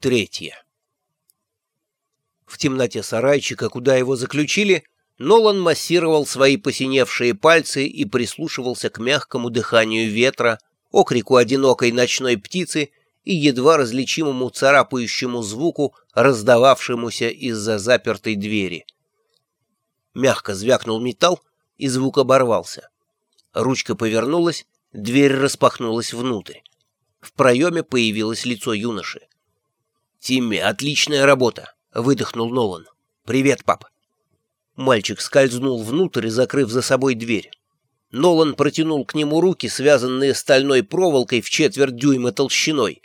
Третье. В темноте сарайчика, куда его заключили, Нолан массировал свои посиневшие пальцы и прислушивался к мягкому дыханию ветра, окрику одинокой ночной птицы и едва различимому царапающему звуку, раздававшемуся из-за запертой двери. Мягко звякнул металл, и звук оборвался. Ручка повернулась, дверь распахнулась внутрь. В проеме появилось лицо юноши. «Тимми, отличная работа!» — выдохнул Нолан. «Привет, пап!» Мальчик скользнул внутрь, закрыв за собой дверь. Нолан протянул к нему руки, связанные стальной проволокой в четверть дюйма толщиной.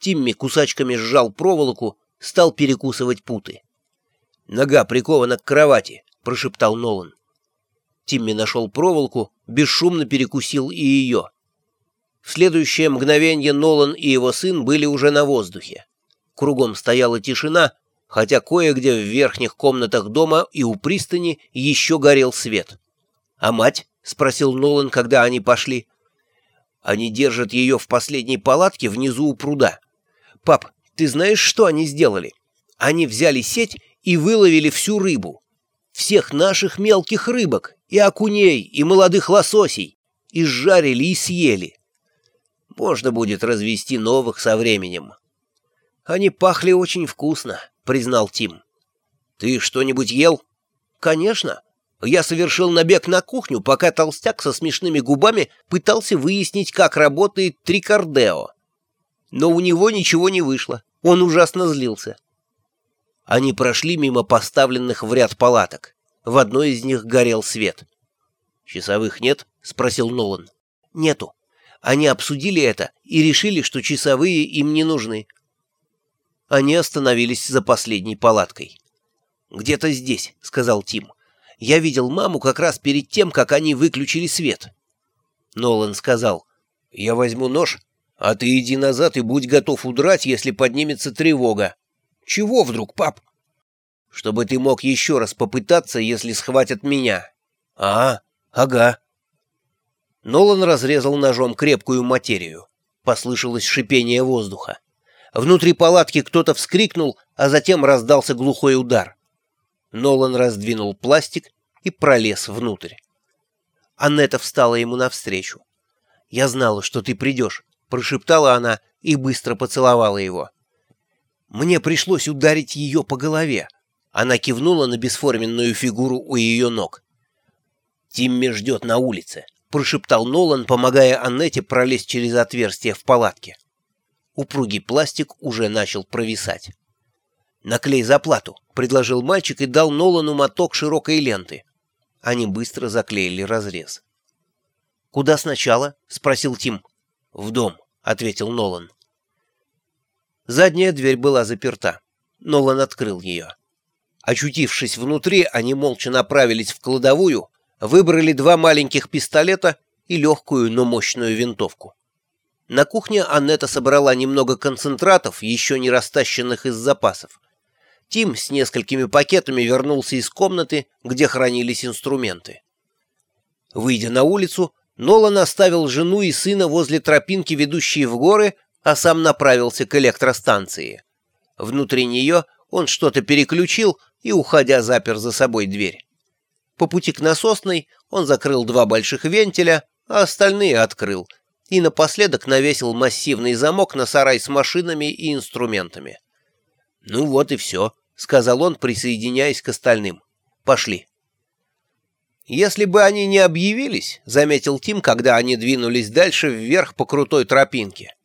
Тимми кусачками сжал проволоку, стал перекусывать путы. «Нога прикована к кровати», — прошептал Нолан. Тимми нашел проволоку, бесшумно перекусил и ее. В следующее мгновение Нолан и его сын были уже на воздухе. Кругом стояла тишина, хотя кое-где в верхних комнатах дома и у пристани еще горел свет. «А мать?» — спросил Нолан, когда они пошли. «Они держат ее в последней палатке внизу у пруда. Пап, ты знаешь, что они сделали? Они взяли сеть и выловили всю рыбу. Всех наших мелких рыбок, и окуней, и молодых лососей, и сжарили и съели. Можно будет развести новых со временем». «Они пахли очень вкусно», — признал Тим. «Ты что-нибудь ел?» «Конечно. Я совершил набег на кухню, пока толстяк со смешными губами пытался выяснить, как работает трикардео. Но у него ничего не вышло. Он ужасно злился». Они прошли мимо поставленных в ряд палаток. В одной из них горел свет. «Часовых нет?» — спросил Нолан. «Нету. Они обсудили это и решили, что часовые им не нужны. Они остановились за последней палаткой. «Где-то здесь», — сказал Тим. «Я видел маму как раз перед тем, как они выключили свет». Нолан сказал, «Я возьму нож, а ты иди назад и будь готов удрать, если поднимется тревога». «Чего вдруг, пап?» «Чтобы ты мог еще раз попытаться, если схватят меня». «А, ага». Нолан разрезал ножом крепкую материю. Послышалось шипение воздуха. Внутри палатки кто-то вскрикнул, а затем раздался глухой удар. Нолан раздвинул пластик и пролез внутрь. Аннета встала ему навстречу. «Я знала, что ты придешь», — прошептала она и быстро поцеловала его. «Мне пришлось ударить ее по голове». Она кивнула на бесформенную фигуру у ее ног. «Тимми ждет на улице», — прошептал Нолан, помогая Аннете пролезть через отверстие в палатке. Упругий пластик уже начал провисать. «Наклей заплату», — предложил мальчик и дал Нолану моток широкой ленты. Они быстро заклеили разрез. «Куда сначала?» — спросил Тим. «В дом», — ответил Нолан. Задняя дверь была заперта. Нолан открыл ее. Очутившись внутри, они молча направились в кладовую, выбрали два маленьких пистолета и легкую, но мощную винтовку. На кухне Аннета собрала немного концентратов, еще не растащенных из запасов. Тим с несколькими пакетами вернулся из комнаты, где хранились инструменты. Выйдя на улицу, Нолан оставил жену и сына возле тропинки, ведущей в горы, а сам направился к электростанции. Внутри нее он что-то переключил и, уходя, запер за собой дверь. По пути к насосной он закрыл два больших вентиля, а остальные открыл — и напоследок навесил массивный замок на сарай с машинами и инструментами. «Ну вот и все», — сказал он, присоединяясь к остальным. «Пошли». «Если бы они не объявились», — заметил Тим, когда они двинулись дальше вверх по крутой тропинке,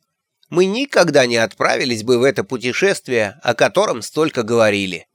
«мы никогда не отправились бы в это путешествие, о котором столько говорили».